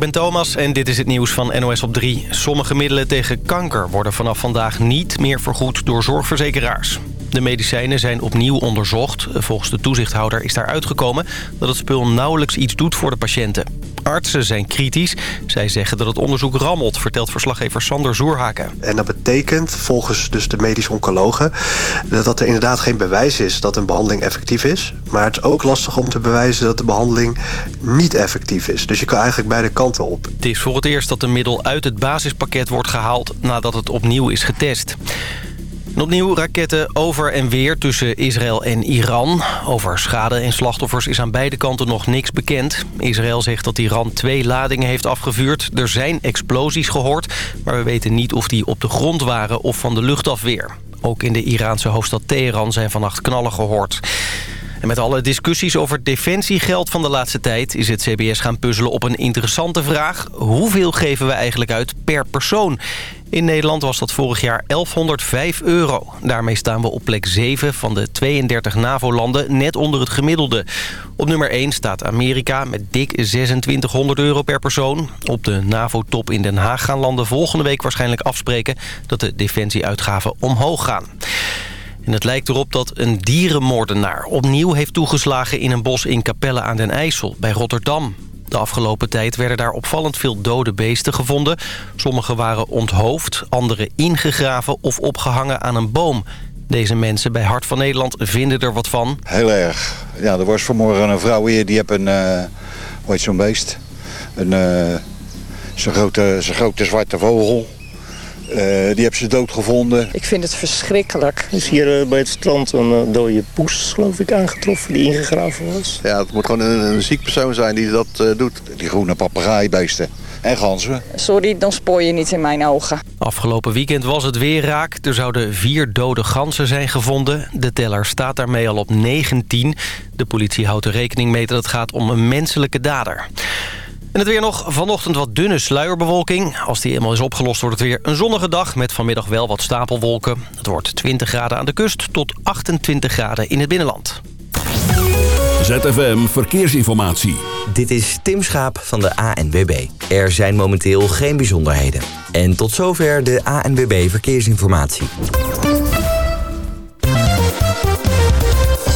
ben Thomas en dit is het nieuws van NOS op 3. Sommige middelen tegen kanker worden vanaf vandaag niet meer vergoed door zorgverzekeraars. De medicijnen zijn opnieuw onderzocht. Volgens de toezichthouder is daar uitgekomen dat het spul nauwelijks iets doet voor de patiënten. Artsen zijn kritisch. Zij zeggen dat het onderzoek rammelt, vertelt verslaggever Sander Zoerhaken. En dat betekent volgens dus de medisch oncologen... dat er inderdaad geen bewijs is dat een behandeling effectief is. Maar het is ook lastig om te bewijzen dat de behandeling niet effectief is. Dus je kan eigenlijk beide kanten op. Het is voor het eerst dat een middel uit het basispakket wordt gehaald... nadat het opnieuw is getest. Opnieuw raketten over en weer tussen Israël en Iran. Over schade en slachtoffers is aan beide kanten nog niks bekend. Israël zegt dat Iran twee ladingen heeft afgevuurd. Er zijn explosies gehoord, maar we weten niet of die op de grond waren of van de luchtafweer. Ook in de Iraanse hoofdstad Teheran zijn vannacht knallen gehoord. En met alle discussies over defensiegeld van de laatste tijd... is het CBS gaan puzzelen op een interessante vraag. Hoeveel geven we eigenlijk uit per persoon? In Nederland was dat vorig jaar 1105 euro. Daarmee staan we op plek 7 van de 32 NAVO-landen net onder het gemiddelde. Op nummer 1 staat Amerika met dik 2600 euro per persoon. Op de NAVO-top in Den Haag gaan landen volgende week waarschijnlijk afspreken... dat de defensieuitgaven omhoog gaan. En het lijkt erop dat een dierenmoordenaar opnieuw heeft toegeslagen in een bos in Capelle aan den IJssel bij Rotterdam. De afgelopen tijd werden daar opvallend veel dode beesten gevonden. Sommige waren onthoofd, andere ingegraven of opgehangen aan een boom. Deze mensen bij Hart van Nederland vinden er wat van. Heel erg. Ja, er was vanmorgen een vrouw hier, die heeft een... Uh, hoe zo'n beest? Een... Uh, grote, zo'n grote zwarte vogel. Uh, die hebben ze doodgevonden. Ik vind het verschrikkelijk. Er is hier uh, bij het strand een uh, dode poes, geloof ik, aangetroffen die ingegraven was. Ja, het moet gewoon een, een ziek persoon zijn die dat doet. Die groene papegaaibeesten. En ganzen. Sorry, dan spoor je niet in mijn ogen. Afgelopen weekend was het weer raak. Er zouden vier dode ganzen zijn gevonden. De teller staat daarmee al op 19. De politie houdt er rekening mee dat het gaat om een menselijke dader. En het weer nog. Vanochtend wat dunne sluierbewolking. Als die eenmaal is opgelost wordt het weer een zonnige dag... met vanmiddag wel wat stapelwolken. Het wordt 20 graden aan de kust tot 28 graden in het binnenland. ZFM Verkeersinformatie. Dit is Tim Schaap van de ANWB. Er zijn momenteel geen bijzonderheden. En tot zover de ANWB Verkeersinformatie.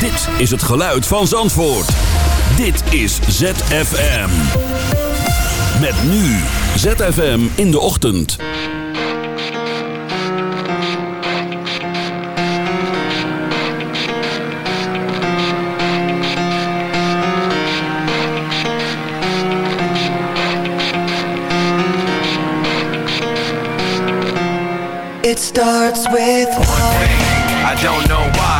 Dit is het geluid van Zandvoort. Dit is ZFM. Met nu ZFM in de ochtend. It starts with one. I don't know why.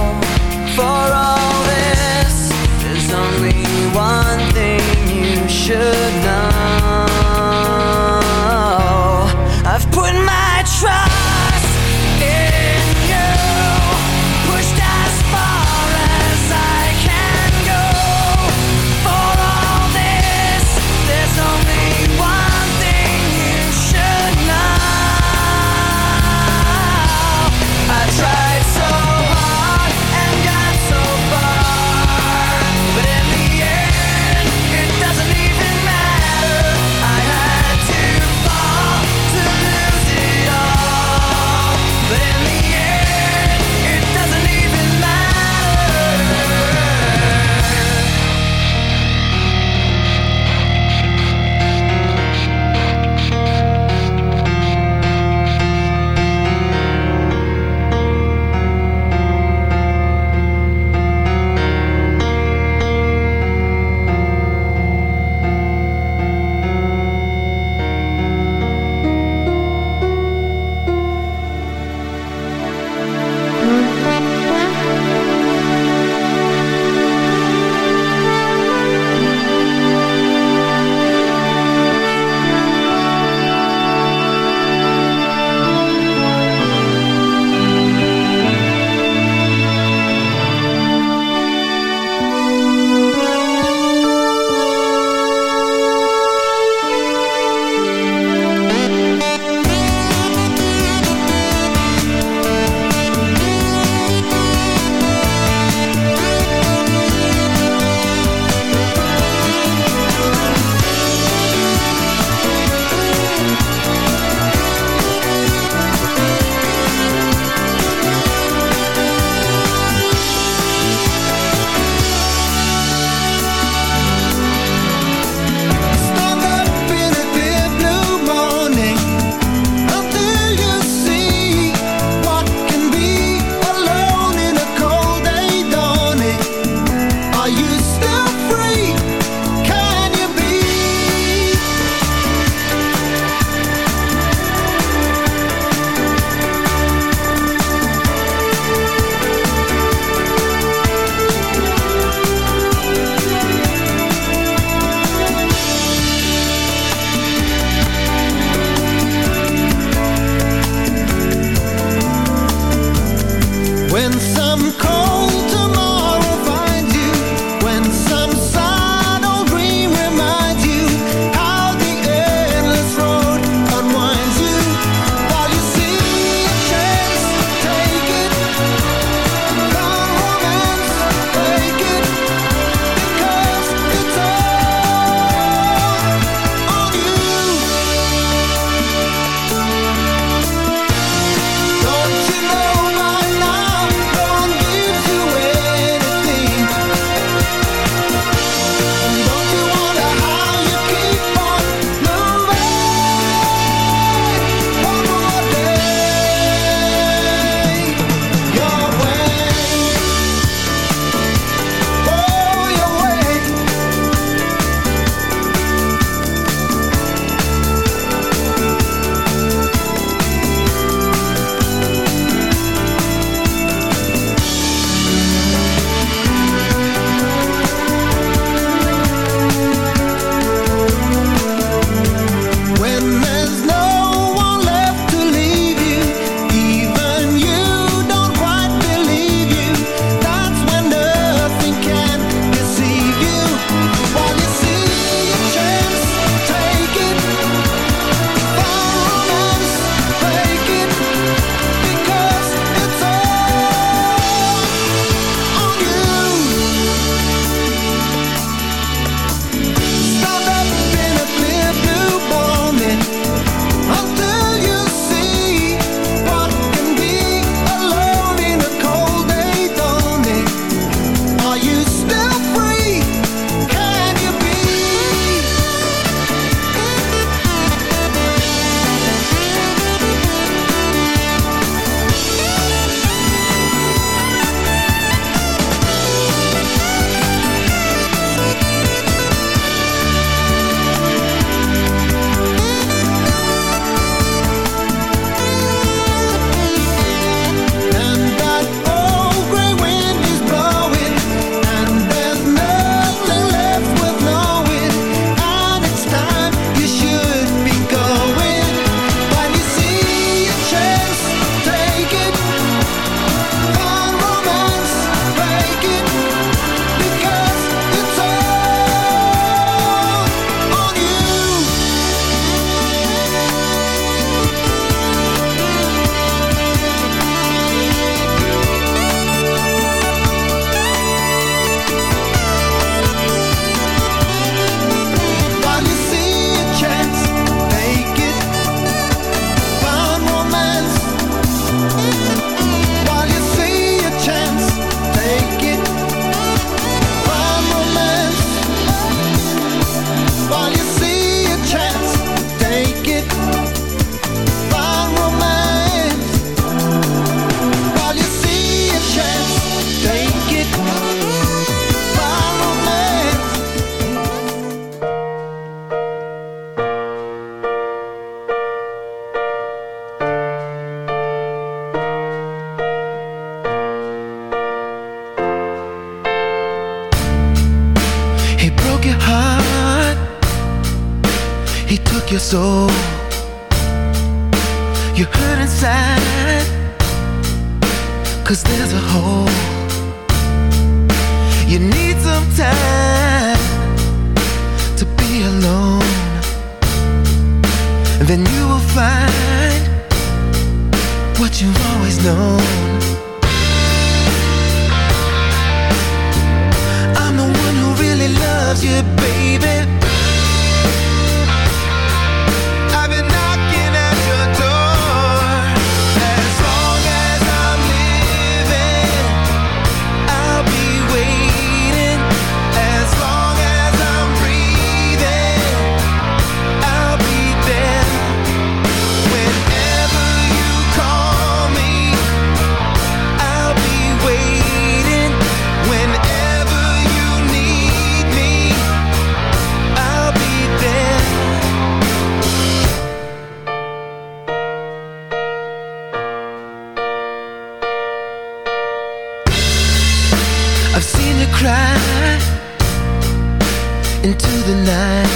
into the night.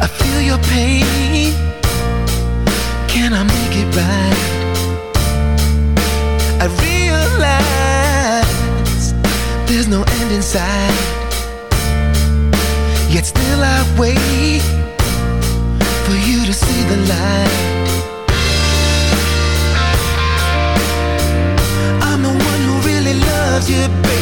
I feel your pain. Can I make it right? I realize There's no end in sight. Yet still I wait For you to see the light. I'm the one who really loves you, baby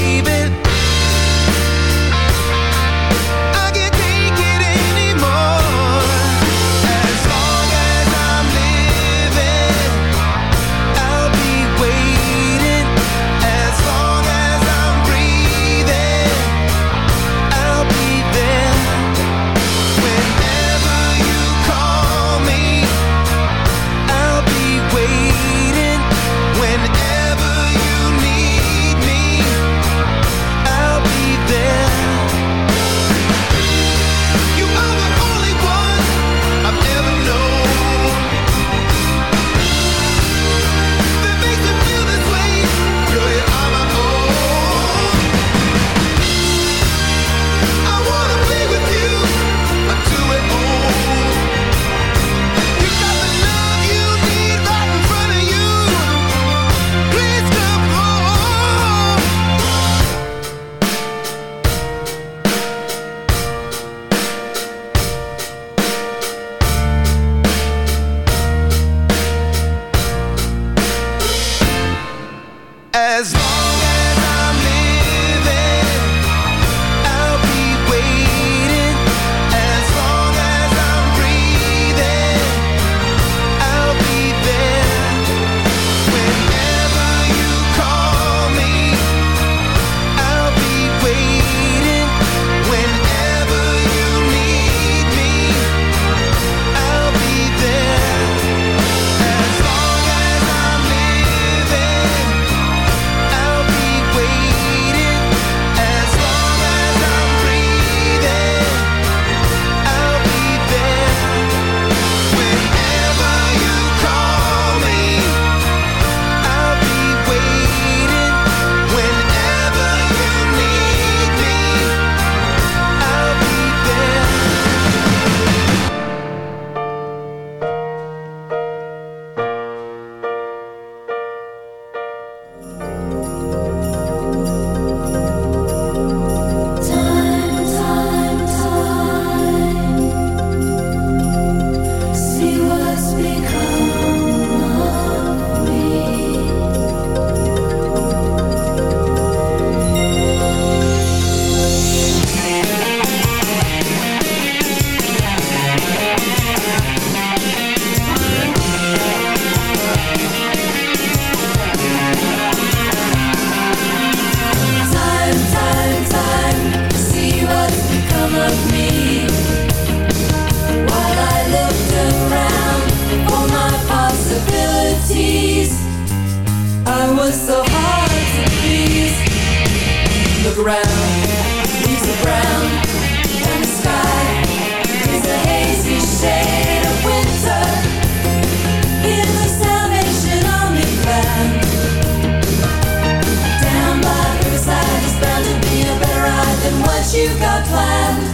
what you got planned.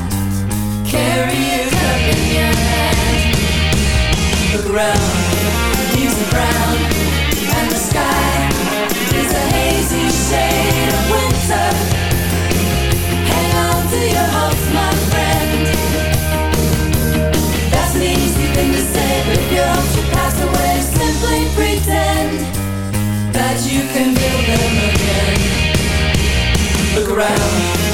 Carry it up in your hand. The ground the leaves are brown, and the sky is a hazy shade of winter. Hang on to your hopes, my friend. That's an easy thing to say, but if your hopes should pass away, simply pretend that you can build them again. Look around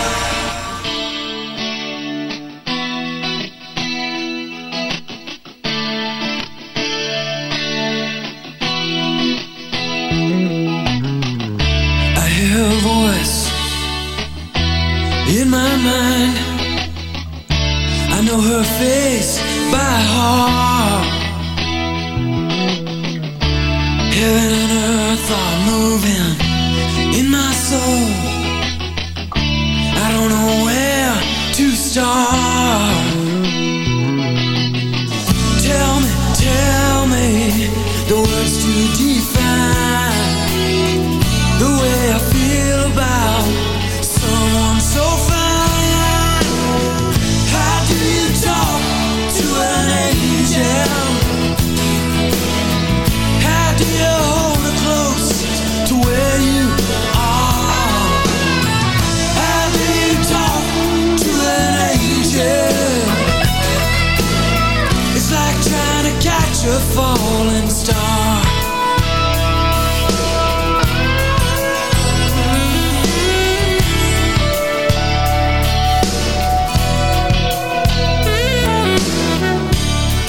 A falling star.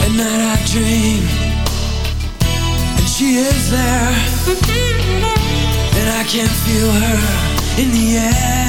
At night I dream, and she is there, and I can feel her in the air.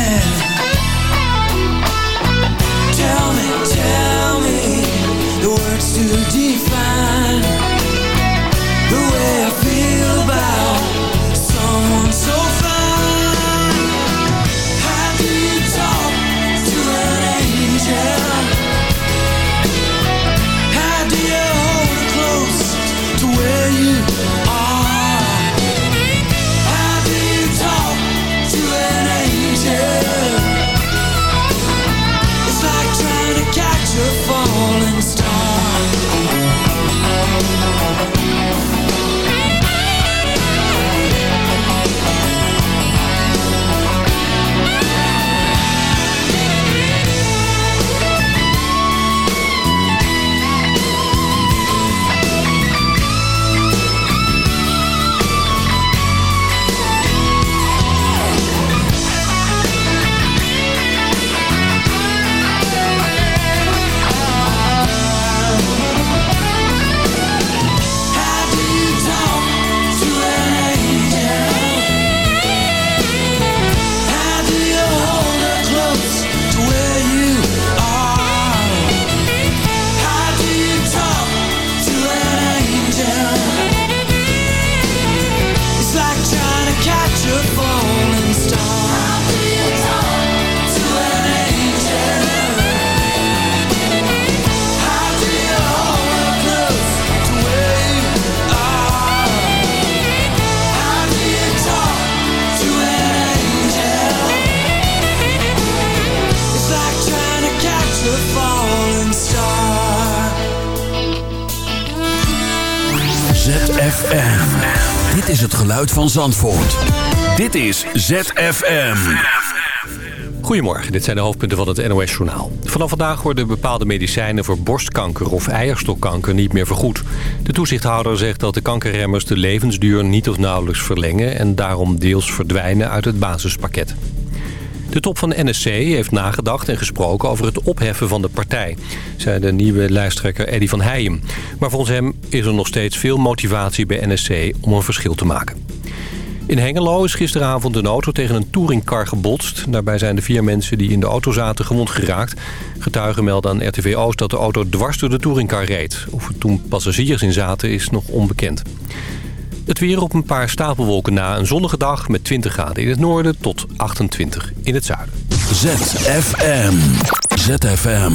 Van Zandvoort. Dit is ZFM. Goedemorgen, dit zijn de hoofdpunten van het NOS-journaal. Vanaf vandaag worden bepaalde medicijnen voor borstkanker of eierstokkanker niet meer vergoed. De toezichthouder zegt dat de kankerremmers de levensduur niet of nauwelijks verlengen... en daarom deels verdwijnen uit het basispakket. De top van de NSC heeft nagedacht en gesproken over het opheffen van de partij... zei de nieuwe lijsttrekker Eddy van Heijem. Maar volgens hem is er nog steeds veel motivatie bij NSC om een verschil te maken. In Hengelo is gisteravond een auto tegen een touringcar gebotst. Daarbij zijn de vier mensen die in de auto zaten gewond geraakt. Getuigen melden aan RTV Oost dat de auto dwars door de touringcar reed. Of er toen passagiers in zaten is nog onbekend. Het weer op een paar stapelwolken na een zonnige dag met 20 graden in het noorden tot 28 in het zuiden. ZFM. ZFM.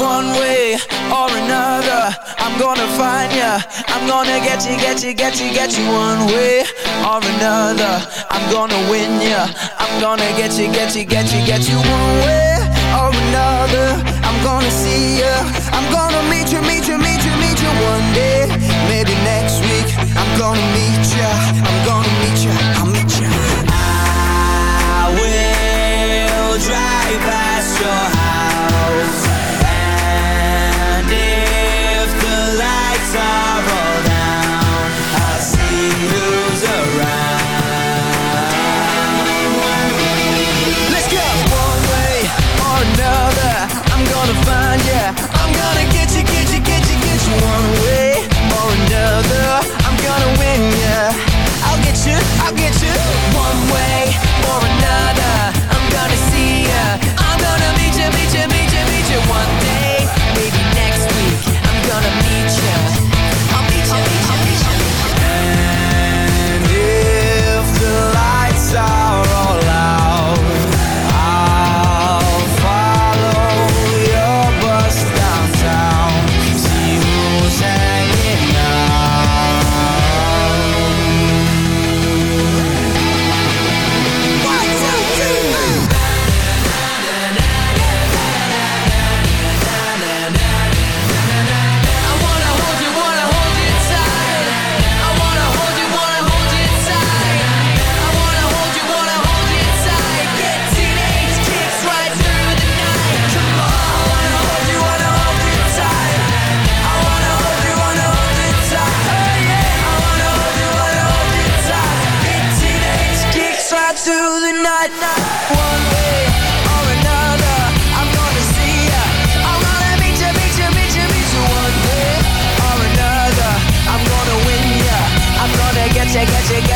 One way or another, I'm gonna find ya. I'm gonna get you, get you, get you, get you. One way or another, I'm gonna win ya. I'm gonna get you, get you, get you, get you. One way or another, I'm gonna see ya. I'm gonna meet you, meet you, meet you, meet you. One day, maybe next week, I'm gonna meet ya. I'm gonna meet ya. I'll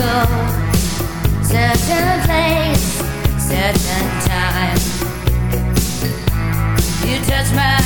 go. Certain place, certain time. You touch my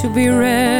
to be read.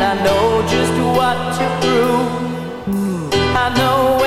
and I know just what to prove. I know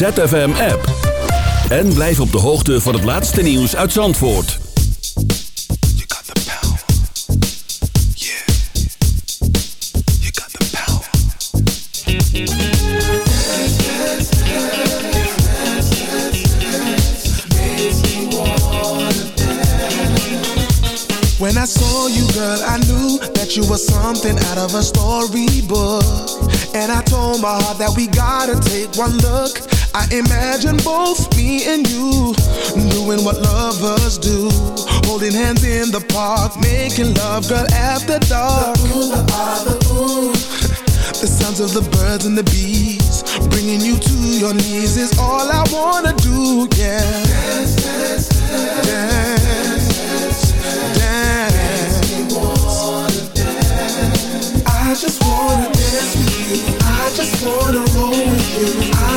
Download de ZFM app. En blijf op de hoogte van het laatste nieuws uit Zandvoort. When I saw you, girl, I knew that you were something out of a storybook. And I told my heart that we gotta take one look. I imagine both me and you doing what lovers do. Holding hands in the park, making love, girl, after dark. Ah, the sounds of the birds and the bees Bringing you to your knees is all I wanna do, yeah. Dance, dance, dance Dance, I just wanna dance with you. I just wanna roll with you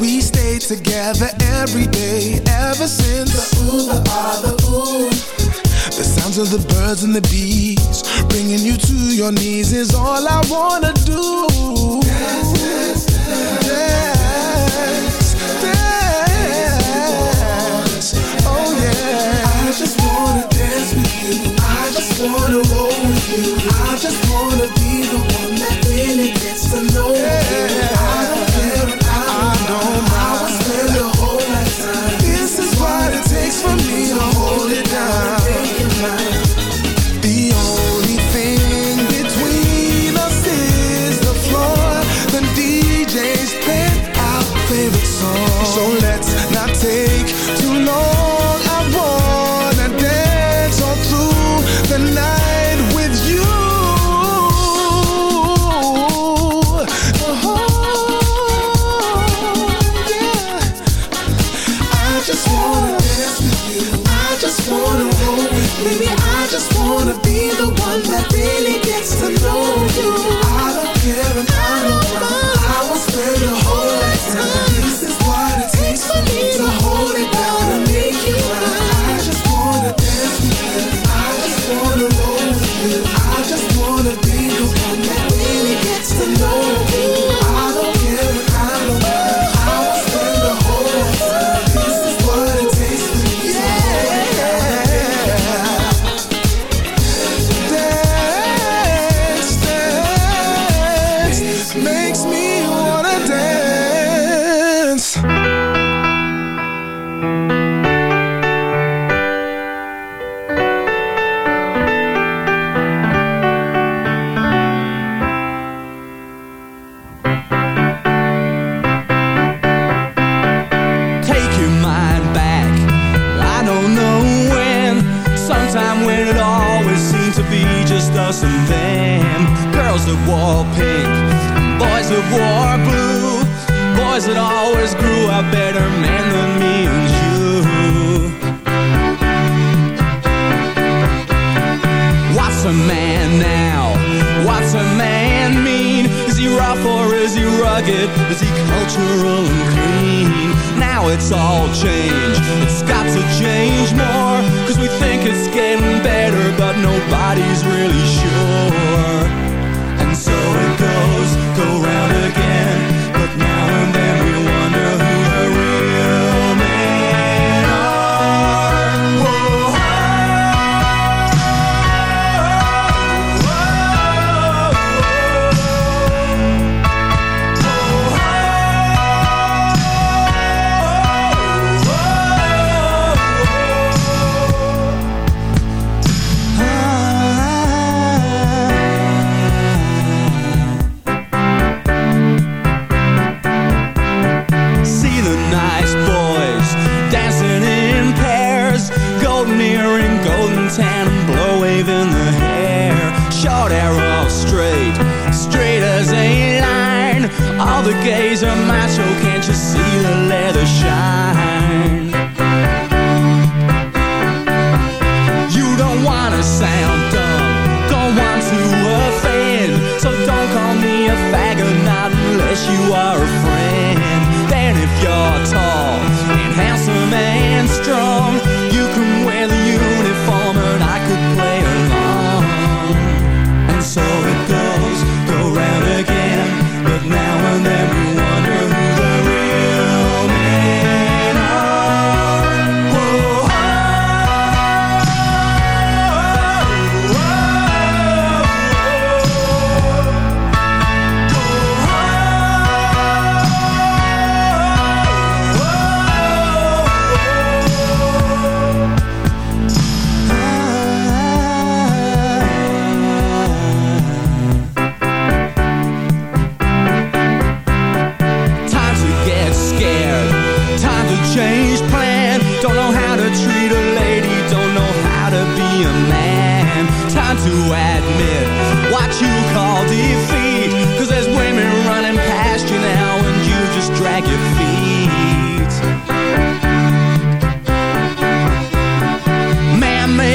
We stayed together every day ever since the ooh, the ah, the ooh. The sounds of the birds and the bees bringing you to your knees is all I wanna do. Dance, dance, dance, dance, dance. Oh yeah. I just wanna dance with you. I just wanna roll with you. I just wanna be the one that really gets to know you. Baby, I just wanna be the one